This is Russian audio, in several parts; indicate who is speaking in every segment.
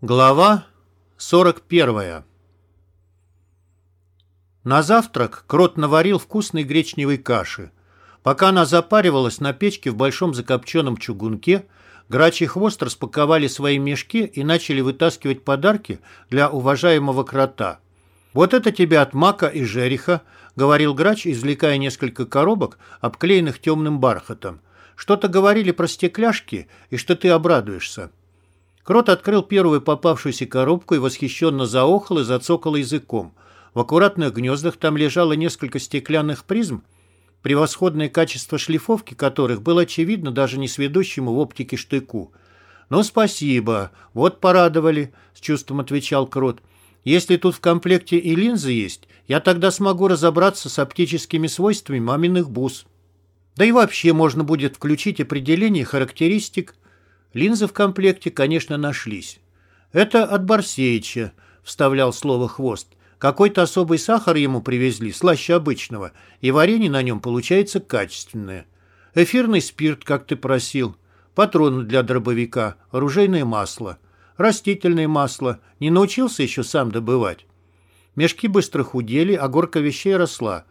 Speaker 1: Глава 41 На завтрак Крот наварил вкусной гречневой каши. Пока она запаривалась на печке в большом закопченном чугунке, грачий хвост распаковали свои мешки и начали вытаскивать подарки для уважаемого крота. «Вот это тебе от Мака и Жериха», — говорил грач, извлекая несколько коробок, обклеенных темным бархатом. «Что-то говорили про стекляшки и что ты обрадуешься». Крот открыл первую попавшуюся коробку и восхищенно заохал и зацокал языком. В аккуратных гнездах там лежало несколько стеклянных призм, превосходное качество шлифовки которых было очевидно даже не сведущему в оптике штыку. «Ну, спасибо. Вот порадовали», — с чувством отвечал Крот. «Если тут в комплекте и линзы есть, я тогда смогу разобраться с оптическими свойствами маминых бус. Да и вообще можно будет включить определение характеристик Линзы в комплекте, конечно, нашлись. «Это от Барсеича», — вставлял слово «хвост». «Какой-то особый сахар ему привезли, слаще обычного, и варенье на нем получается качественное. Эфирный спирт, как ты просил, патроны для дробовика, оружейное масло, растительное масло. Не научился еще сам добывать». Мешки быстро худели, а горка вещей росла.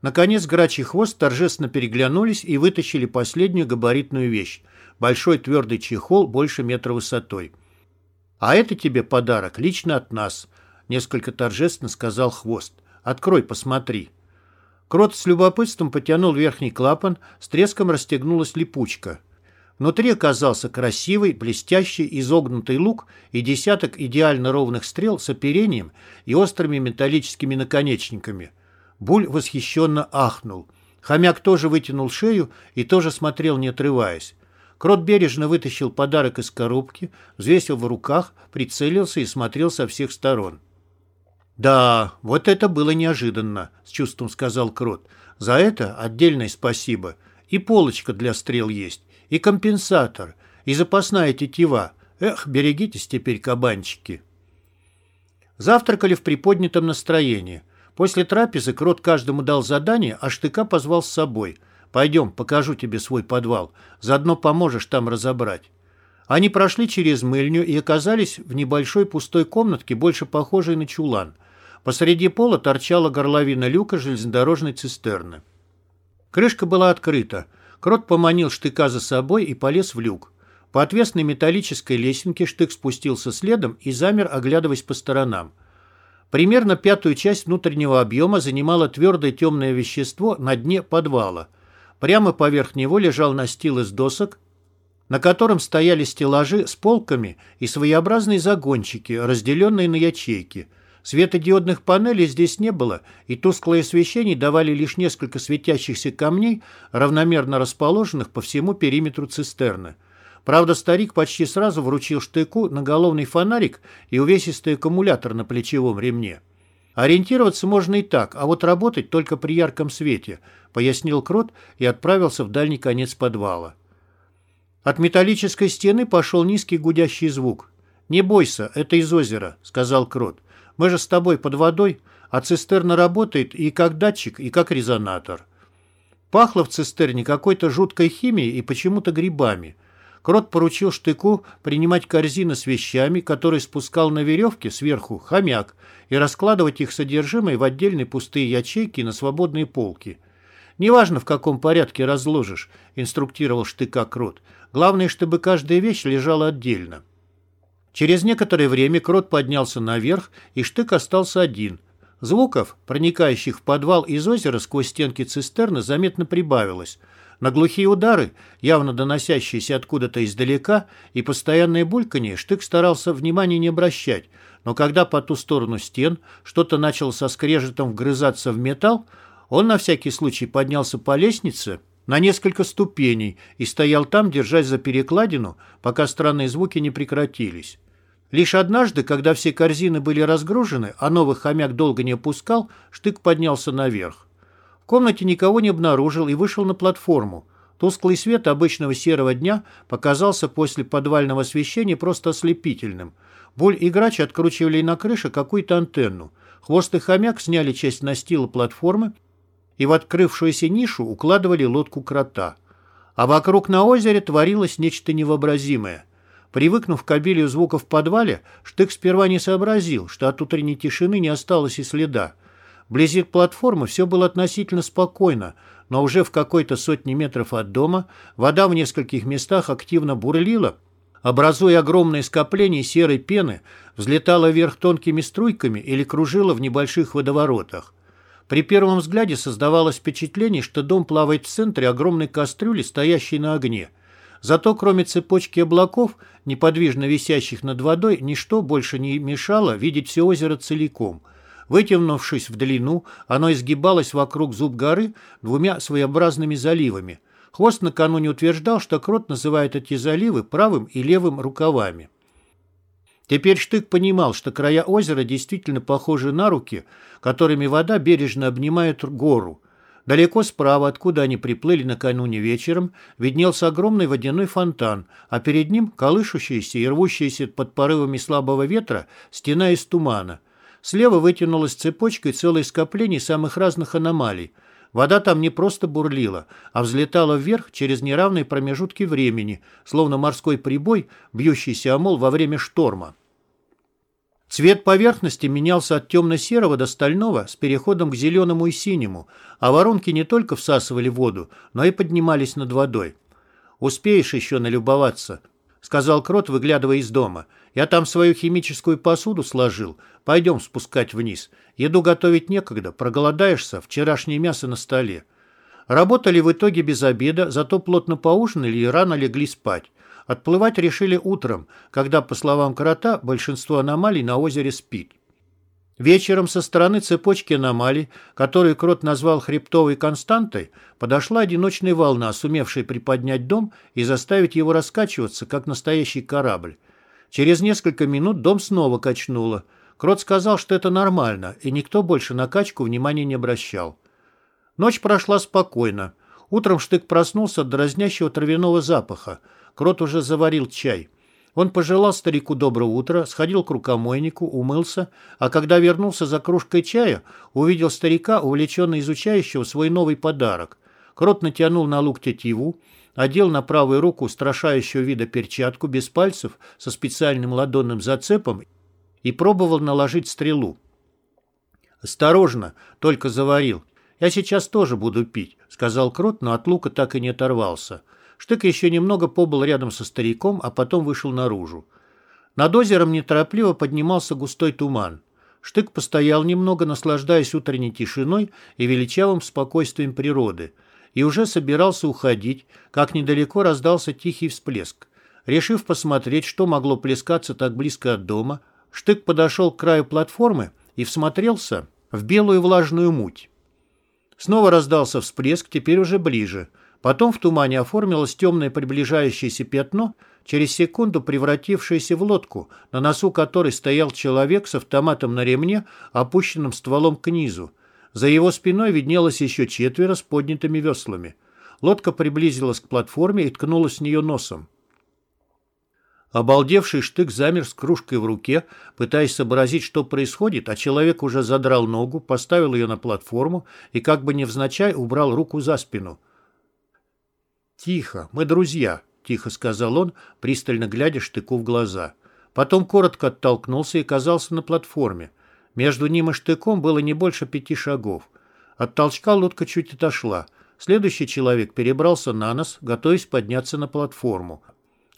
Speaker 1: Наконец грачий хвост торжественно переглянулись и вытащили последнюю габаритную вещь большой твердый чехол больше метра высотой. «А это тебе подарок лично от нас», — несколько торжественно сказал Хвост. «Открой, посмотри». Крот с любопытством потянул верхний клапан, с треском расстегнулась липучка. Внутри оказался красивый, блестящий, изогнутый лук и десяток идеально ровных стрел с оперением и острыми металлическими наконечниками. Буль восхищенно ахнул. Хомяк тоже вытянул шею и тоже смотрел, не отрываясь. Крот бережно вытащил подарок из коробки, взвесил в руках, прицелился и смотрел со всех сторон. «Да, вот это было неожиданно», — с чувством сказал Крот. «За это отдельное спасибо. И полочка для стрел есть, и компенсатор, и запасная тетива. Эх, берегитесь теперь, кабанчики». Завтракали в приподнятом настроении. После трапезы Крот каждому дал задание, а Штыка позвал с собой — Пойдем, покажу тебе свой подвал. Заодно поможешь там разобрать». Они прошли через мыльню и оказались в небольшой пустой комнатке, больше похожей на чулан. Посреди пола торчала горловина люка железнодорожной цистерны. Крышка была открыта. Крот поманил штыка за собой и полез в люк. По отвесной металлической лесенке штык спустился следом и замер, оглядываясь по сторонам. Примерно пятую часть внутреннего объема занимало твердое темное вещество на дне подвала – Прямо поверх него лежал настил из досок, на котором стояли стеллажи с полками и своеобразные загончики, разделенные на ячейки. Светодиодных панелей здесь не было, и тусклое освещение давали лишь несколько светящихся камней, равномерно расположенных по всему периметру цистерны. Правда, старик почти сразу вручил штыку наголовный фонарик и увесистый аккумулятор на плечевом ремне. Ориентироваться можно и так, а вот работать только при ярком свете, пояснил Крот и отправился в дальний конец подвала. От металлической стены пошел низкий гудящий звук. «Не бойся, это из озера», — сказал Крот. «Мы же с тобой под водой, а цистерна работает и как датчик, и как резонатор». Пахло в цистерне какой-то жуткой химией и почему-то грибами — Крот поручил штыку принимать корзины с вещами, которые спускал на веревке сверху хомяк, и раскладывать их содержимое в отдельные пустые ячейки на свободные полки. «Неважно, в каком порядке разложишь», — инструктировал штыка Крот. «Главное, чтобы каждая вещь лежала отдельно». Через некоторое время Крот поднялся наверх, и штык остался один. Звуков, проникающих в подвал из озера сквозь стенки цистерны, заметно прибавилось — на глухие удары, явно доносящиеся откуда-то издалека, и постоянное бульканье Штык старался внимания не обращать, но когда по ту сторону стен что-то начало со скрежетом вгрызаться в металл, он на всякий случай поднялся по лестнице на несколько ступеней и стоял там, держась за перекладину, пока странные звуки не прекратились. Лишь однажды, когда все корзины были разгружены, а новых хомяк долго не опускал, Штык поднялся наверх комнате никого не обнаружил и вышел на платформу. Тусклый свет обычного серого дня показался после подвального освещения просто ослепительным. Буль и Грач откручивали на крыше какую-то антенну. Хвост и хомяк сняли часть настила платформы и в открывшуюся нишу укладывали лодку крота. А вокруг на озере творилось нечто невообразимое. Привыкнув к обилию звуков в подвале, Штык сперва не сообразил, что от утренней тишины не осталось и следа. Вблизи платформы все было относительно спокойно, но уже в какой-то сотне метров от дома вода в нескольких местах активно бурлила, образуя огромные скопления серой пены, взлетала вверх тонкими струйками или кружила в небольших водоворотах. При первом взгляде создавалось впечатление, что дом плавает в центре огромной кастрюли, стоящей на огне. Зато кроме цепочки облаков, неподвижно висящих над водой, ничто больше не мешало видеть все озеро целиком. Вытянувшись в длину, оно изгибалось вокруг зуб горы двумя своеобразными заливами. Хвост накануне утверждал, что Крот называет эти заливы правым и левым рукавами. Теперь Штык понимал, что края озера действительно похожи на руки, которыми вода бережно обнимает гору. Далеко справа, откуда они приплыли накануне вечером, виднелся огромный водяной фонтан, а перед ним колышущаяся и рвущаяся под порывами слабого ветра стена из тумана. Слева вытянулась цепочкой целое скопление самых разных аномалий. Вода там не просто бурлила, а взлетала вверх через неравные промежутки времени, словно морской прибой, бьющийся о мол во время шторма. Цвет поверхности менялся от темно-серого до стального с переходом к зеленому и синему, а воронки не только всасывали воду, но и поднимались над водой. «Успеешь еще налюбоваться», — сказал Крот, выглядывая из дома. «Я там свою химическую посуду сложил. Пойдем спускать вниз. Еду готовить некогда, проголодаешься, вчерашнее мясо на столе». Работали в итоге без обеда, зато плотно поужинали и рано легли спать. Отплывать решили утром, когда, по словам Крота, большинство аномалий на озере спит. Вечером со стороны цепочки аномалий, которую Крот назвал хребтовой константой, подошла одиночная волна, сумевшая приподнять дом и заставить его раскачиваться, как настоящий корабль. Через несколько минут дом снова качнуло. Крот сказал, что это нормально, и никто больше на качку внимания не обращал. Ночь прошла спокойно. Утром Штык проснулся от дразнящего травяного запаха. Крот уже заварил чай. Он пожелал старику доброго утра, сходил к рукомойнику, умылся, а когда вернулся за кружкой чая, увидел старика, увлеченно изучающего свой новый подарок. Крот натянул на лук тетиву, одел на правую руку устрашающего вида перчатку без пальцев со специальным ладонным зацепом и пробовал наложить стрелу. «Осторожно, только заварил. Я сейчас тоже буду пить», — сказал Крот, но от лука так и не оторвался. Штык еще немного побыл рядом со стариком, а потом вышел наружу. Над озером неторопливо поднимался густой туман. Штык постоял немного, наслаждаясь утренней тишиной и величавым спокойствием природы, и уже собирался уходить, как недалеко раздался тихий всплеск. Решив посмотреть, что могло плескаться так близко от дома, Штык подошел к краю платформы и всмотрелся в белую влажную муть. Снова раздался всплеск, теперь уже ближе. Потом в тумане оформилось темное приближающееся пятно, через секунду превратившееся в лодку, на носу которой стоял человек с автоматом на ремне, опущенным стволом к низу. За его спиной виднелось еще четверо с поднятыми веслами. Лодка приблизилась к платформе и ткнулась в нее носом. Обалдевший штык замер с кружкой в руке, пытаясь сообразить, что происходит, а человек уже задрал ногу, поставил ее на платформу и, как бы невзначай, убрал руку за спину. «Тихо, мы друзья», — тихо сказал он, пристально глядя штыку в глаза. Потом коротко оттолкнулся и оказался на платформе. Между ним и штыком было не больше пяти шагов. От толчка лодка чуть отошла. Следующий человек перебрался на нос, готовясь подняться на платформу.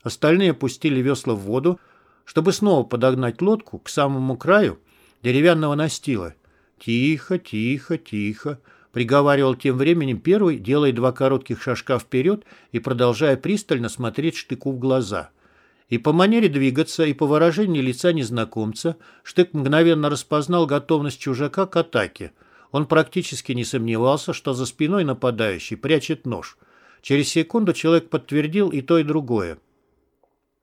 Speaker 1: Остальные опустили весла в воду, чтобы снова подогнать лодку к самому краю деревянного настила. «Тихо, тихо, тихо», приговаривал тем временем первый, делая два коротких шажка вперед и продолжая пристально смотреть штыку в глаза. И по манере двигаться, и по выражению лица незнакомца штык мгновенно распознал готовность чужака к атаке. Он практически не сомневался, что за спиной нападающий прячет нож. Через секунду человек подтвердил и то, и другое.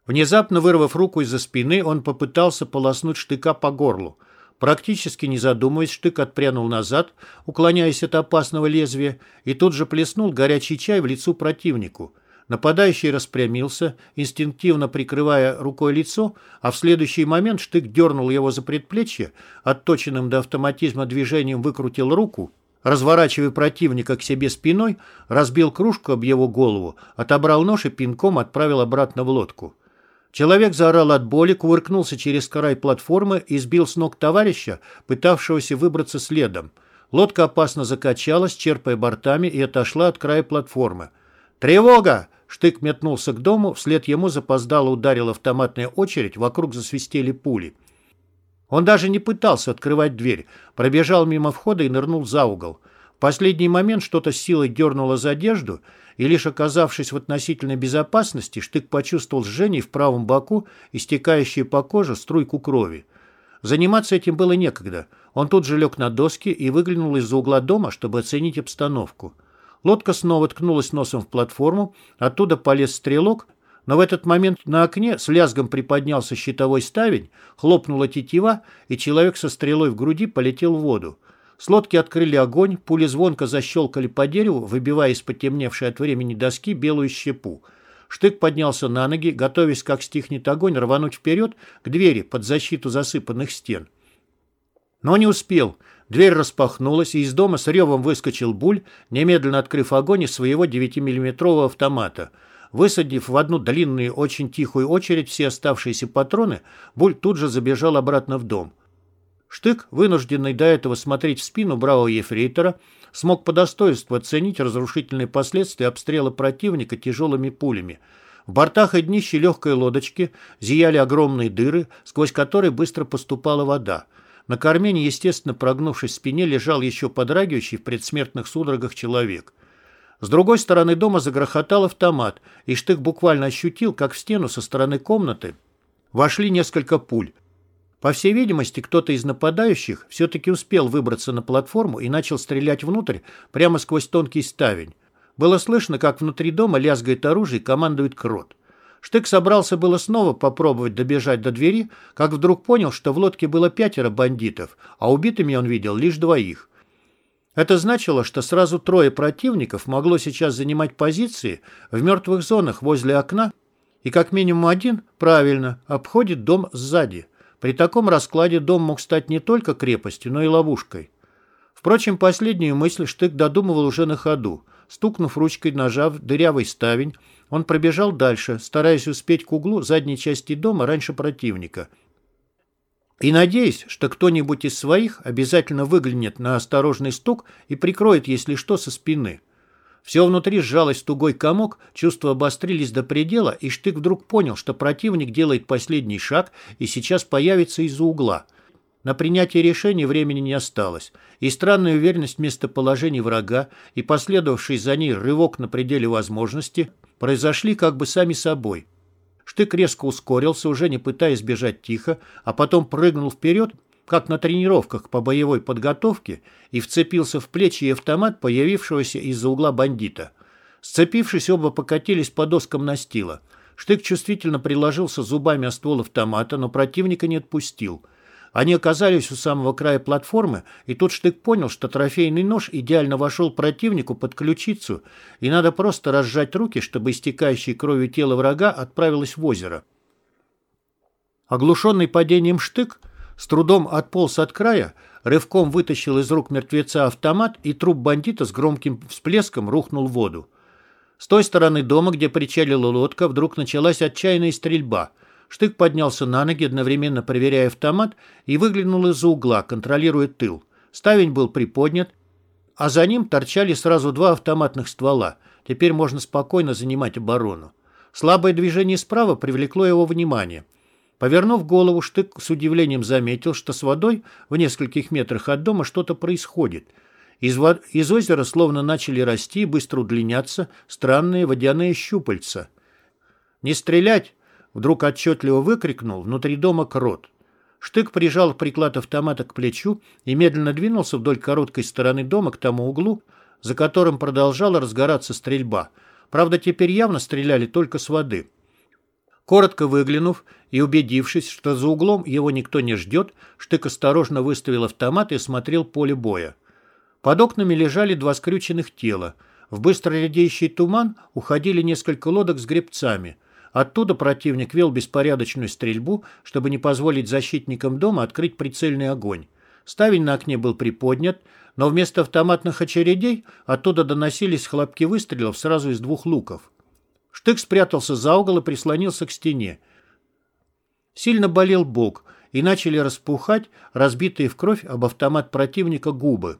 Speaker 1: Внезапно вырвав руку из-за спины, он попытался полоснуть штыка по горлу. Практически не задумываясь, штык отпрянул назад, уклоняясь от опасного лезвия, и тут же плеснул горячий чай в лицо противнику. Нападающий распрямился, инстинктивно прикрывая рукой лицо, а в следующий момент штык дернул его за предплечье, отточенным до автоматизма движением выкрутил руку, разворачивая противника к себе спиной, разбил кружку об его голову, отобрал нож и пинком отправил обратно в лодку. Человек заорал от боли, кувыркнулся через край платформы и сбил с ног товарища, пытавшегося выбраться следом. Лодка опасно закачалась, черпая бортами, и отошла от края платформы. «Тревога!» Штык метнулся к дому, вслед ему запоздало ударила автоматная очередь, вокруг засвистели пули. Он даже не пытался открывать дверь, пробежал мимо входа и нырнул за угол. В последний момент что-то силой дернуло за одежду, и лишь оказавшись в относительной безопасности, Штык почувствовал жжение в правом боку, истекающую по коже струйку крови. Заниматься этим было некогда. Он тут же лег на доски и выглянул из-за угла дома, чтобы оценить обстановку. Лодка снова ткнулась носом в платформу, оттуда полез стрелок, но в этот момент на окне с лязгом приподнялся щитовой ставень, хлопнула тетива, и человек со стрелой в груди полетел в воду. С лодки открыли огонь, пули звонко защелкали по дереву, выбивая из потемневшей от времени доски белую щепу. Штык поднялся на ноги, готовясь, как стихнет огонь, рвануть вперед к двери под защиту засыпанных стен. Но не успел. Дверь распахнулась, и из дома с ревом выскочил Буль, немедленно открыв огонь из своего 9-миллиметрового автомата. Высадив в одну длинную, очень тихую очередь все оставшиеся патроны, Буль тут же забежал обратно в дом. Штык, вынужденный до этого смотреть в спину бравого ефрейтора, смог по достоинству оценить разрушительные последствия обстрела противника тяжелыми пулями. В бортах и днище легкой лодочки зияли огромные дыры, сквозь которые быстро поступала вода. На корме, естественно прогнувшись в спине, лежал еще подрагивающий в предсмертных судорогах человек. С другой стороны дома загрохотал автомат, и Штык буквально ощутил, как в стену со стороны комнаты вошли несколько пуль. По всей видимости, кто-то из нападающих все-таки успел выбраться на платформу и начал стрелять внутрь прямо сквозь тонкий ставень. Было слышно, как внутри дома лязгает оружие и командует крот. Штык собрался было снова попробовать добежать до двери, как вдруг понял, что в лодке было пятеро бандитов, а убитыми он видел лишь двоих. Это значило, что сразу трое противников могло сейчас занимать позиции в мертвых зонах возле окна, и как минимум один, правильно, обходит дом сзади – при таком раскладе дом мог стать не только крепостью, но и ловушкой. Впрочем, последнюю мысль Штык додумывал уже на ходу. Стукнув ручкой ножа в дырявый ставень, он пробежал дальше, стараясь успеть к углу задней части дома раньше противника. И надеясь, что кто-нибудь из своих обязательно выглянет на осторожный стук и прикроет, если что, со спины. Все внутри сжалось в тугой комок, чувства обострились до предела, и Штык вдруг понял, что противник делает последний шаг и сейчас появится из-за угла. На принятие решения времени не осталось, и странная уверенность местоположения врага и последовавший за ней рывок на пределе возможности произошли как бы сами собой. Штык резко ускорился, уже не пытаясь бежать тихо, а потом прыгнул вперед как на тренировках по боевой подготовке, и вцепился в плечи и автомат, появившегося из-за угла бандита. Сцепившись, оба покатились по доскам настила. Штык чувствительно приложился зубами о ствол автомата, но противника не отпустил. Они оказались у самого края платформы, и тут Штык понял, что трофейный нож идеально вошел противнику под ключицу, и надо просто разжать руки, чтобы истекающее кровью тело врага отправилось в озеро. Оглушенный падением Штык с трудом отполз от края, рывком вытащил из рук мертвеца автомат, и труп бандита с громким всплеском рухнул в воду. С той стороны дома, где причалила лодка, вдруг началась отчаянная стрельба. Штык поднялся на ноги, одновременно проверяя автомат, и выглянул из-за угла, контролируя тыл. Ставень был приподнят, а за ним торчали сразу два автоматных ствола. Теперь можно спокойно занимать оборону. Слабое движение справа привлекло его внимание – Повернув голову, Штык с удивлением заметил, что с водой в нескольких метрах от дома что-то происходит. Из, вод... из озера словно начали расти и быстро удлиняться странные водяные щупальца. «Не стрелять!» — вдруг отчетливо выкрикнул внутри дома крот. Штык прижал приклад автомата к плечу и медленно двинулся вдоль короткой стороны дома к тому углу, за которым продолжала разгораться стрельба. Правда, теперь явно стреляли только с воды. Коротко выглянув и убедившись, что за углом его никто не ждет, Штык осторожно выставил автомат и осмотрел поле боя. Под окнами лежали два скрюченных тела. В быстро редеющий туман уходили несколько лодок с гребцами. Оттуда противник вел беспорядочную стрельбу, чтобы не позволить защитникам дома открыть прицельный огонь. Ставень на окне был приподнят, но вместо автоматных очередей оттуда доносились хлопки выстрелов сразу из двух луков. Штык спрятался за угол и прислонился к стене. Сильно болел бок, и начали распухать разбитые в кровь об автомат противника губы.